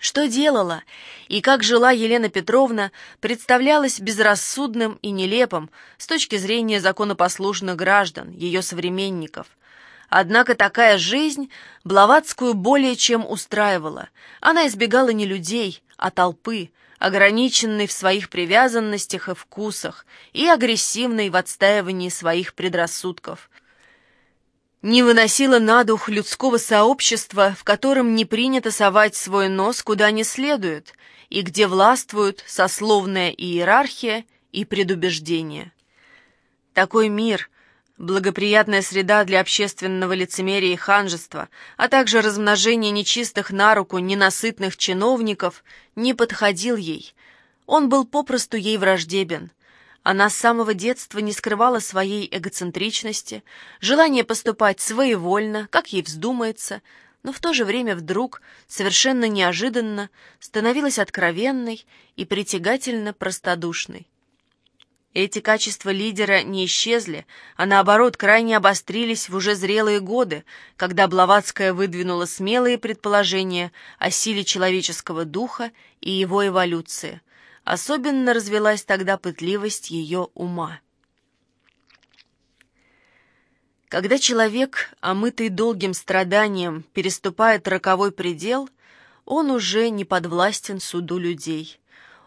Что делала и как жила Елена Петровна, представлялось безрассудным и нелепым с точки зрения законопослушных граждан, ее современников. Однако такая жизнь Блаватскую более чем устраивала. Она избегала не людей, а толпы, ограниченной в своих привязанностях и вкусах и агрессивной в отстаивании своих предрассудков не выносила на дух людского сообщества, в котором не принято совать свой нос куда не следует, и где властвуют сословная иерархия и предубеждение. Такой мир, благоприятная среда для общественного лицемерия и ханжества, а также размножение нечистых на руку ненасытных чиновников, не подходил ей. Он был попросту ей враждебен – она с самого детства не скрывала своей эгоцентричности, желания поступать своевольно, как ей вздумается, но в то же время вдруг, совершенно неожиданно, становилась откровенной и притягательно простодушной. Эти качества лидера не исчезли, а наоборот крайне обострились в уже зрелые годы, когда Блаватская выдвинула смелые предположения о силе человеческого духа и его эволюции – Особенно развелась тогда пытливость ее ума. Когда человек, омытый долгим страданием, переступает роковой предел, он уже не подвластен суду людей.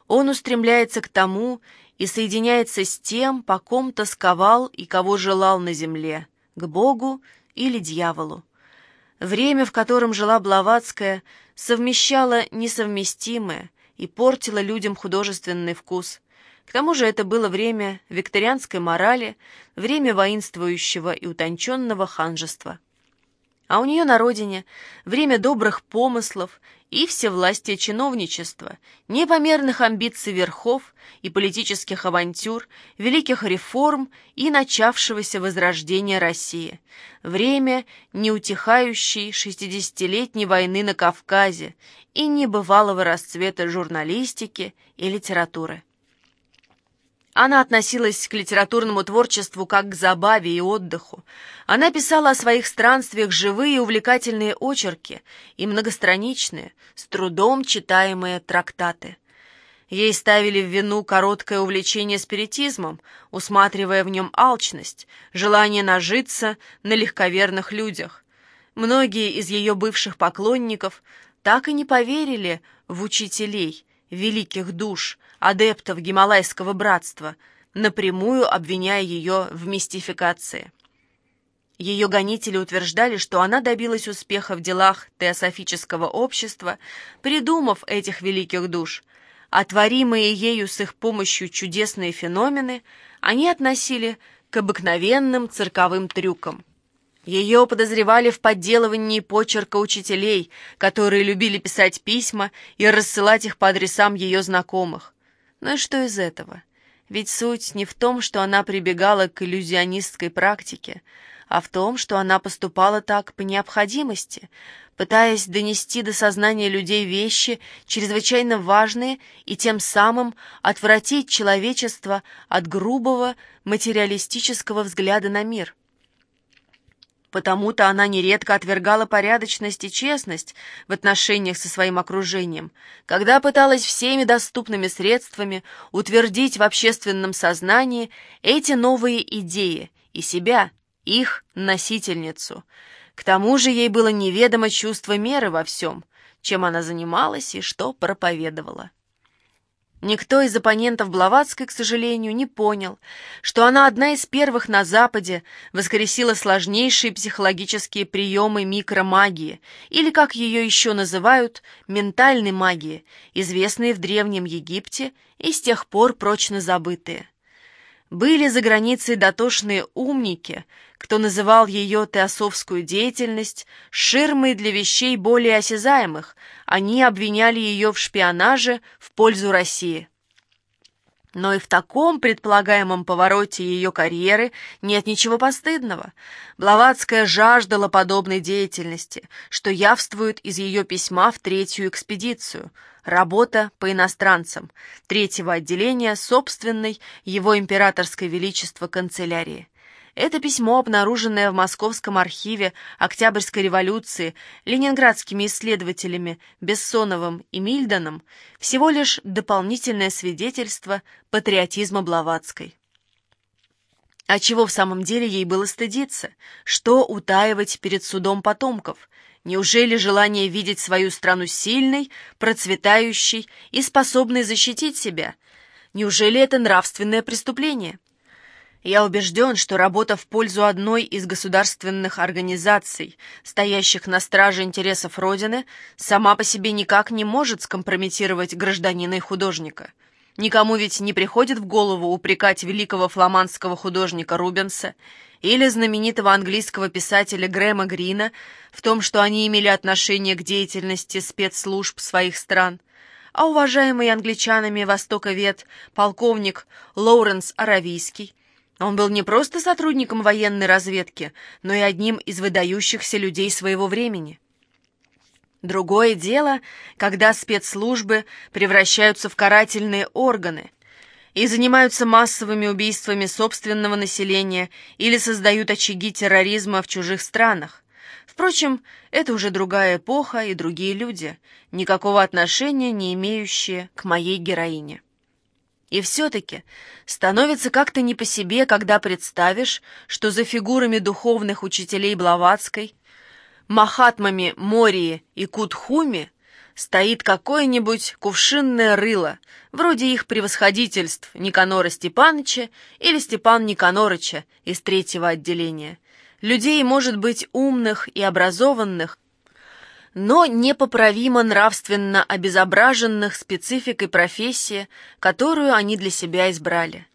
Он устремляется к тому и соединяется с тем, по ком тосковал и кого желал на земле, к Богу или дьяволу. Время, в котором жила Блаватская, совмещало несовместимое, и портила людям художественный вкус. К тому же это было время викторианской морали, время воинствующего и утонченного ханжества. А у нее на родине время добрых помыслов и всевластия чиновничества, непомерных амбиций верхов и политических авантюр, великих реформ и начавшегося возрождения России, время неутихающей шестидесятилетней войны на Кавказе и небывалого расцвета журналистики и литературы. Она относилась к литературному творчеству как к забаве и отдыху. Она писала о своих странствиях живые увлекательные очерки и многостраничные, с трудом читаемые трактаты. Ей ставили в вину короткое увлечение спиритизмом, усматривая в нем алчность, желание нажиться на легковерных людях. Многие из ее бывших поклонников так и не поверили в учителей, великих душ, адептов Гималайского братства, напрямую обвиняя ее в мистификации. Ее гонители утверждали, что она добилась успеха в делах теософического общества, придумав этих великих душ, а творимые ею с их помощью чудесные феномены они относили к обыкновенным цирковым трюкам. Ее подозревали в подделывании почерка учителей, которые любили писать письма и рассылать их по адресам ее знакомых. Ну и что из этого? Ведь суть не в том, что она прибегала к иллюзионистской практике, а в том, что она поступала так по необходимости, пытаясь донести до сознания людей вещи, чрезвычайно важные, и тем самым отвратить человечество от грубого материалистического взгляда на мир. Потому-то она нередко отвергала порядочность и честность в отношениях со своим окружением, когда пыталась всеми доступными средствами утвердить в общественном сознании эти новые идеи и себя, их носительницу. К тому же ей было неведомо чувство меры во всем, чем она занималась и что проповедовала. Никто из оппонентов Блаватской, к сожалению, не понял, что она одна из первых на Западе воскресила сложнейшие психологические приемы микромагии, или, как ее еще называют, ментальной магии, известные в Древнем Египте и с тех пор прочно забытые. Были за границей дотошные умники, кто называл ее теософскую деятельность ширмой для вещей более осязаемых, они обвиняли ее в шпионаже в пользу России. Но и в таком предполагаемом повороте ее карьеры нет ничего постыдного. Блаватская жаждала подобной деятельности, что явствует из ее письма в третью экспедицию «Работа по иностранцам» третьего отделения собственной его императорской величества канцелярии. Это письмо, обнаруженное в Московском архиве Октябрьской революции ленинградскими исследователями Бессоновым и Мильданом, всего лишь дополнительное свидетельство патриотизма Блаватской. А чего в самом деле ей было стыдиться? Что утаивать перед судом потомков? Неужели желание видеть свою страну сильной, процветающей и способной защитить себя? Неужели это нравственное преступление? Я убежден, что работа в пользу одной из государственных организаций, стоящих на страже интересов Родины, сама по себе никак не может скомпрометировать гражданина и художника. Никому ведь не приходит в голову упрекать великого фламандского художника Рубенса или знаменитого английского писателя Грэма Грина в том, что они имели отношение к деятельности спецслужб своих стран. А уважаемый англичанами востоковед полковник Лоуренс Аравийский он был не просто сотрудником военной разведки, но и одним из выдающихся людей своего времени. Другое дело, когда спецслужбы превращаются в карательные органы и занимаются массовыми убийствами собственного населения или создают очаги терроризма в чужих странах. Впрочем, это уже другая эпоха и другие люди, никакого отношения не имеющие к моей героине. И все-таки становится как-то не по себе, когда представишь, что за фигурами духовных учителей Блаватской, Махатмами Мории и Кутхуми стоит какое-нибудь кувшинное рыло, вроде их превосходительств Никанора Степаныча или Степан Никанорыча из третьего отделения. Людей, может быть, умных и образованных, но непоправимо нравственно обезображенных спецификой профессии, которую они для себя избрали.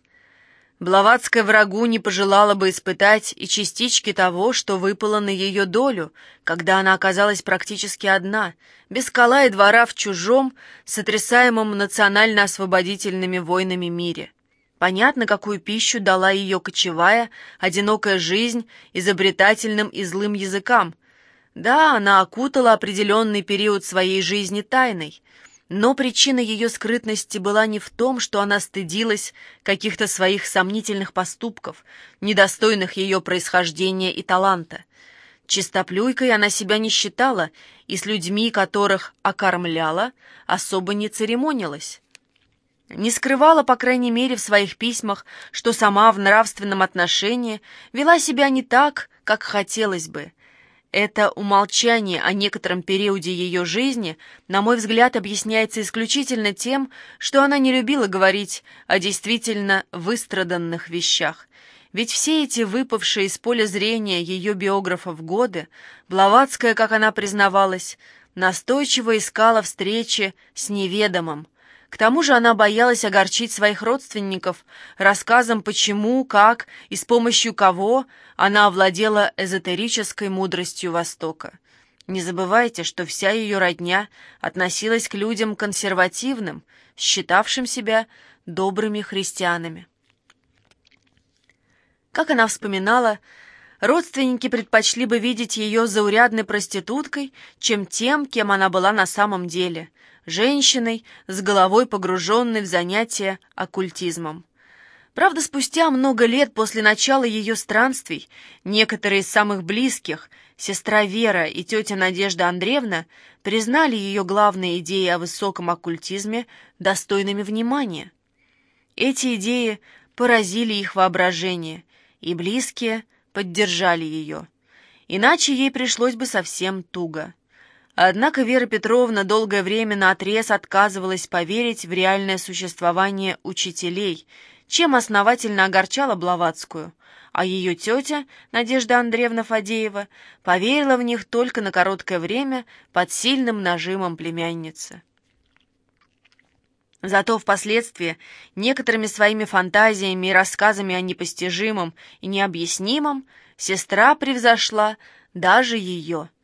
Блаватская врагу не пожелала бы испытать и частички того, что выпало на ее долю, когда она оказалась практически одна, без скала и двора в чужом, сотрясаемом национально-освободительными войнами мире. Понятно, какую пищу дала ее кочевая, одинокая жизнь изобретательным и злым языкам — да, она окутала определенный период своей жизни тайной, но причина ее скрытности была не в том, что она стыдилась каких-то своих сомнительных поступков, недостойных ее происхождения и таланта. Чистоплюйкой она себя не считала и с людьми, которых окормляла, особо не церемонилась. Не скрывала, по крайней мере, в своих письмах, что сама в нравственном отношении вела себя не так, как хотелось бы, это умолчание о некотором периоде ее жизни, на мой взгляд, объясняется исключительно тем, что она не любила говорить о действительно выстраданных вещах. Ведь все эти выпавшие из поля зрения ее биографов годы, Блаватская, как она признавалась, настойчиво искала встречи с неведомым, к тому же она боялась огорчить своих родственников рассказом, почему, как и с помощью кого она овладела эзотерической мудростью Востока. Не забывайте, что вся ее родня относилась к людям консервативным, считавшим себя добрыми христианами. Как она вспоминала, родственники предпочли бы видеть ее заурядной проституткой, чем тем, кем она была на самом деле – женщиной, с головой погруженной в занятия оккультизмом. Правда, спустя много лет после начала ее странствий, некоторые из самых близких, сестра Вера и тетя Надежда Андреевна, признали ее главные идеи о высоком оккультизме достойными внимания. Эти идеи поразили их воображение, и близкие поддержали ее. Иначе ей пришлось бы совсем туго. Однако Вера Петровна долгое время наотрез отказывалась поверить в реальное существование учителей, чем основательно огорчала Блаватскую, а ее тетя, Надежда Андреевна Фадеева, поверила в них только на короткое время под сильным нажимом племянницы. Зато впоследствии некоторыми своими фантазиями и рассказами о непостижимом и необъяснимом сестра превзошла даже ее –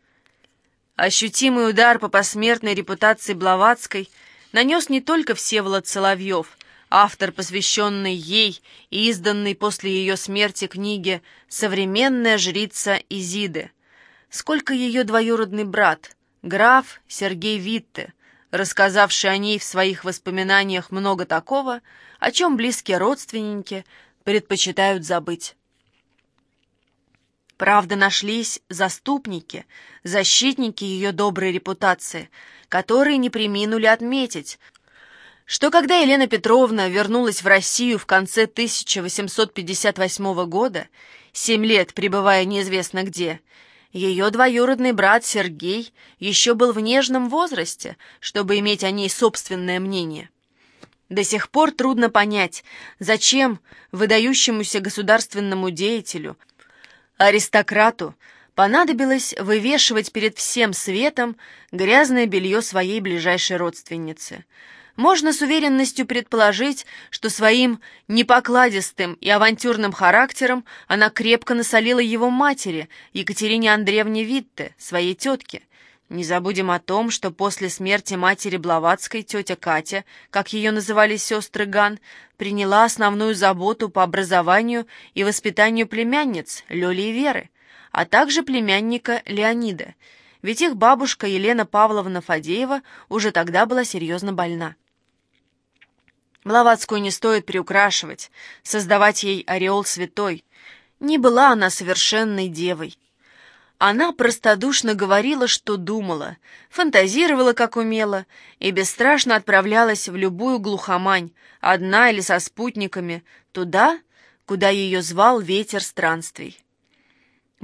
Ощутимый удар по посмертной репутации Блаватской нанес не только Всеволод Соловьев, автор, посвященный ей и изданный после ее смерти книги «Современная жрица Изиды», сколько ее двоюродный брат, граф Сергей Витте, рассказавший о ней в своих воспоминаниях много такого, о чем близкие родственники предпочитают забыть. Правда, нашлись заступники, защитники ее доброй репутации, которые не приминули отметить, что когда Елена Петровна вернулась в Россию в конце 1858 года, семь лет пребывая неизвестно где, ее двоюродный брат Сергей еще был в нежном возрасте, чтобы иметь о ней собственное мнение. До сих пор трудно понять, зачем выдающемуся государственному деятелю, аристократу, понадобилось вывешивать перед всем светом грязное белье своей ближайшей родственницы – можно с уверенностью предположить, что своим непокладистым и авантюрным характером она крепко насолила его матери, Екатерине Андреевне Витте, своей тетке. Не забудем о том, что после смерти матери Блаватской тетя Катя, как ее называли сестры Ган, приняла основную заботу по образованию и воспитанию племянниц Лёли и Веры, а также племянника Леонида, ведь их бабушка Елена Павловна Фадеева уже тогда была серьезно больна. Блаватскую не стоит приукрашивать, создавать ей ореол святой. Не была она совершенной девой. Она простодушно говорила, что думала, фантазировала, как умела, и бесстрашно отправлялась в любую глухомань, одна или со спутниками, туда, куда ее звал ветер странствий.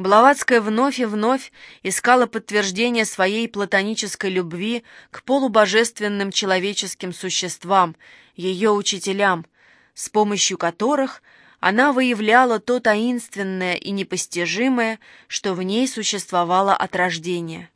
Блаватская вновь и вновь искала подтверждение своей платонической любви к полубожественным человеческим существам, ее учителям, с помощью которых она выявляла то таинственное и непостижимое, что в ней существовало от рождения.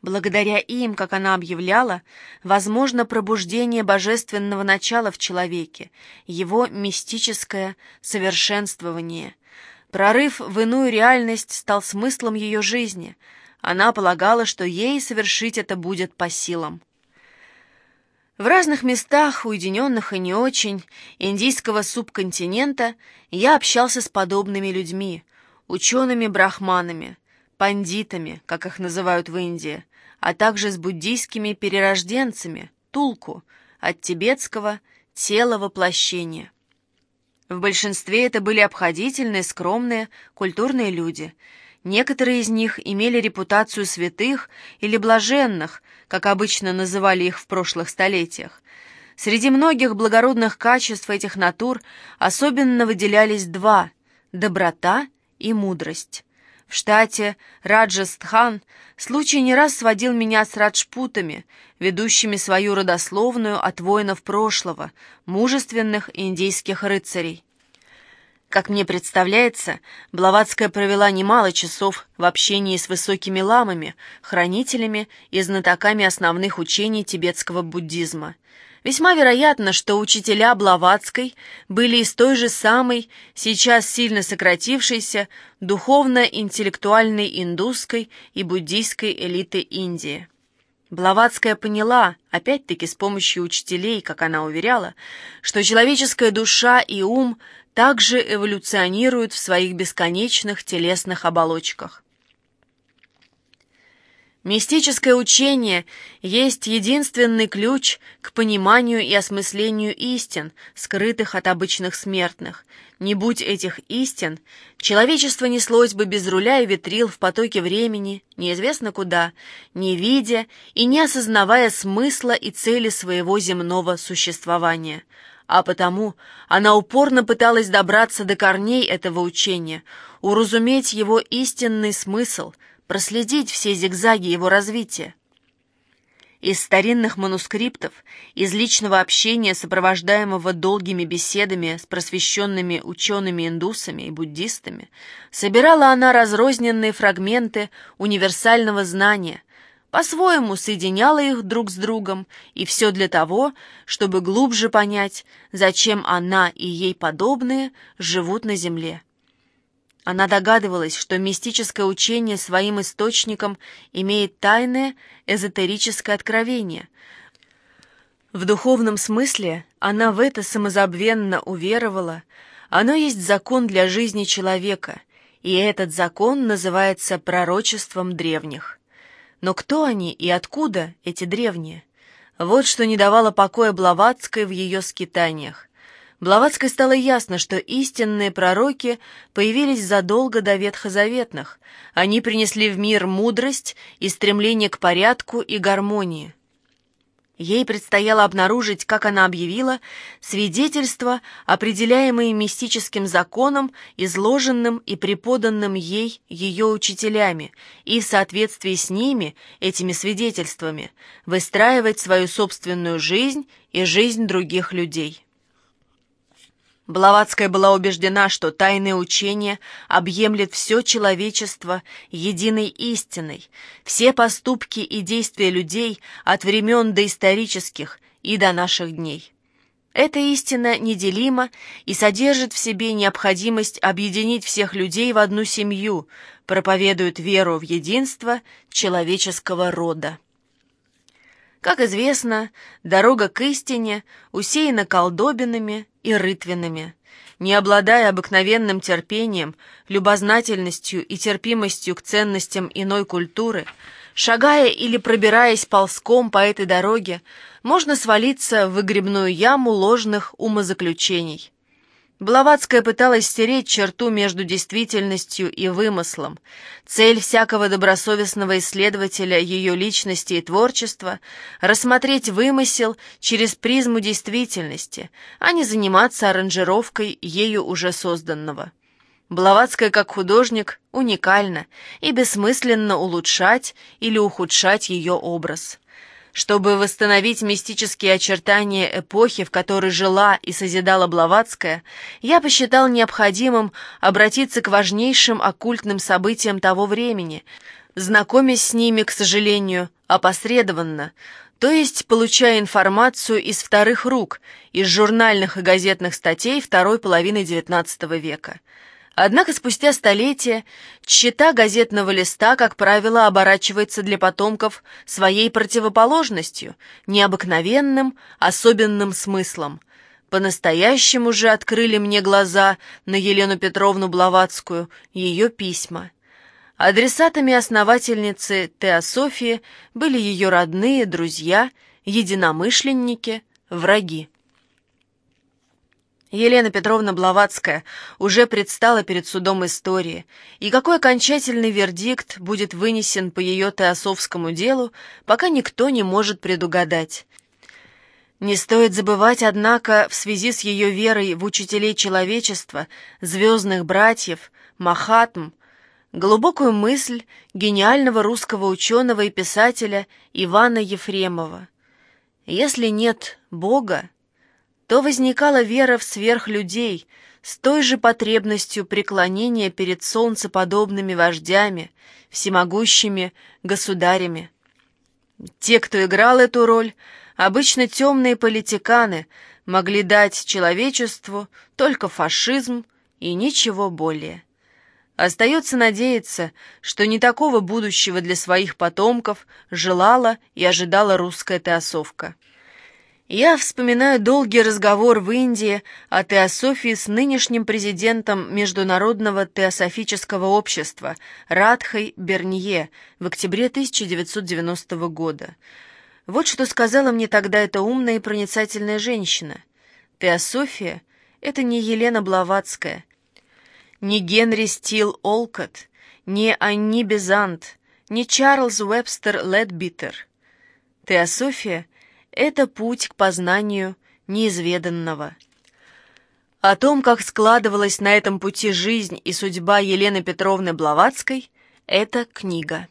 Благодаря им, как она объявляла, возможно пробуждение божественного начала в человеке, его мистическое совершенствование – Прорыв в иную реальность стал смыслом ее жизни. Она полагала, что ей совершить это будет по силам. В разных местах, уединенных и не очень, индийского субконтинента я общался с подобными людьми, учеными-брахманами, пандитами, как их называют в Индии, а также с буддийскими перерожденцами, тулку, от тибетского «тело воплощения». В большинстве это были обходительные, скромные, культурные люди. Некоторые из них имели репутацию святых или блаженных, как обычно называли их в прошлых столетиях. Среди многих благородных качеств этих натур особенно выделялись два – доброта и мудрость. В штате Раджастхан случай не раз сводил меня с раджпутами, ведущими свою родословную от воинов прошлого, мужественных индийских рыцарей. Как мне представляется, Блаватская провела немало часов в общении с высокими ламами, хранителями и знатоками основных учений тибетского буддизма – Весьма вероятно, что учителя Блаватской были из той же самой, сейчас сильно сократившейся, духовно-интеллектуальной индусской и буддийской элиты Индии. Блаватская поняла, опять-таки с помощью учителей, как она уверяла, что человеческая душа и ум также эволюционируют в своих бесконечных телесных оболочках. Мистическое учение есть единственный ключ к пониманию и осмыслению истин, скрытых от обычных смертных. Не будь этих истин, человечество неслось бы без руля и ветрил в потоке времени, неизвестно куда, не видя и не осознавая смысла и цели своего земного существования. А потому она упорно пыталась добраться до корней этого учения, уразуметь его истинный смысл – проследить все зигзаги его развития. Из старинных манускриптов, из личного общения, сопровождаемого долгими беседами с просвещенными учеными-индусами и буддистами, собирала она разрозненные фрагменты универсального знания, по-своему соединяла их друг с другом, и все для того, чтобы глубже понять, зачем она и ей подобные живут на Земле. Она догадывалась, что мистическое учение своим источником имеет тайное эзотерическое откровение. В духовном смысле она в это самозабвенно уверовала. Оно есть закон для жизни человека, и этот закон называется пророчеством древних. Но кто они и откуда эти древние? Вот что не давало покоя Блаватской в ее скитаниях. Блаватской стало ясно, что истинные пророки появились задолго до ветхозаветных. Они принесли в мир мудрость и стремление к порядку и гармонии. Ей предстояло обнаружить, как она объявила, свидетельства, определяемые мистическим законом, изложенным и преподанным ей ее учителями, и в соответствии с ними, этими свидетельствами, выстраивать свою собственную жизнь и жизнь других людей. Блаватская была убеждена, что тайное учение объемлет все человечество единой истиной, все поступки и действия людей от времен доисторических и до наших дней. Эта истина неделима и содержит в себе необходимость объединить всех людей в одну семью, проповедует веру в единство человеческого рода. Как известно, дорога к истине усеяна колдобинами и рытвинами. Не обладая обыкновенным терпением, любознательностью и терпимостью к ценностям иной культуры, шагая или пробираясь ползком по этой дороге, можно свалиться в выгребную яму ложных умозаключений. Блаватская пыталась стереть черту между действительностью и вымыслом. Цель всякого добросовестного исследователя ее личности и творчества — рассмотреть вымысел через призму действительности, а не заниматься аранжировкой ею уже созданного. Блаватская как художник уникальна и бессмысленно улучшать или ухудшать ее образ. Чтобы восстановить мистические очертания эпохи, в которой жила и созидала Блаватская, я посчитал необходимым обратиться к важнейшим оккультным событиям того времени, знакомясь с ними, к сожалению, опосредованно, то есть получая информацию из вторых рук, из журнальных и газетных статей второй половины XIX века – Однако спустя столетия чита газетного листа, как правило, оборачивается для потомков своей противоположностью, необыкновенным, особенным смыслом. По-настоящему же открыли мне глаза на Елену Петровну Блаватскую ее письма. Адресатами основательницы Теософии были ее родные, друзья, единомышленники, враги. Елена Петровна Блаватская уже предстала перед судом истории, и какой окончательный вердикт будет вынесен по ее теософскому делу, пока никто не может предугадать. Не стоит забывать, однако, в связи с ее верой в учителей человечества, звездных братьев, Махатм, глубокую мысль гениального русского ученого и писателя Ивана Ефремова. Если нет Бога, то возникала вера в сверхлюдей с той же потребностью преклонения перед солнцеподобными вождями, всемогущими государями. Те, кто играл эту роль, обычно темные политиканы, могли дать человечеству только фашизм и ничего более. Остается надеяться, что не такого будущего для своих потомков желала и ожидала русская теосовка. Я вспоминаю долгий разговор в Индии о теософии с нынешним президентом Международного теософического общества Радхой Бернье в октябре 1990 года. Вот что сказала мне тогда эта умная и проницательная женщина. Теософия — это не Елена Блаватская, не Генри Стил Олкот, не Анни Безант, не Чарльз Уэбстер Ледбитер. Теософия — это путь к познанию неизведанного. О том, как складывалась на этом пути жизнь и судьба Елены Петровны Блаватской, эта книга.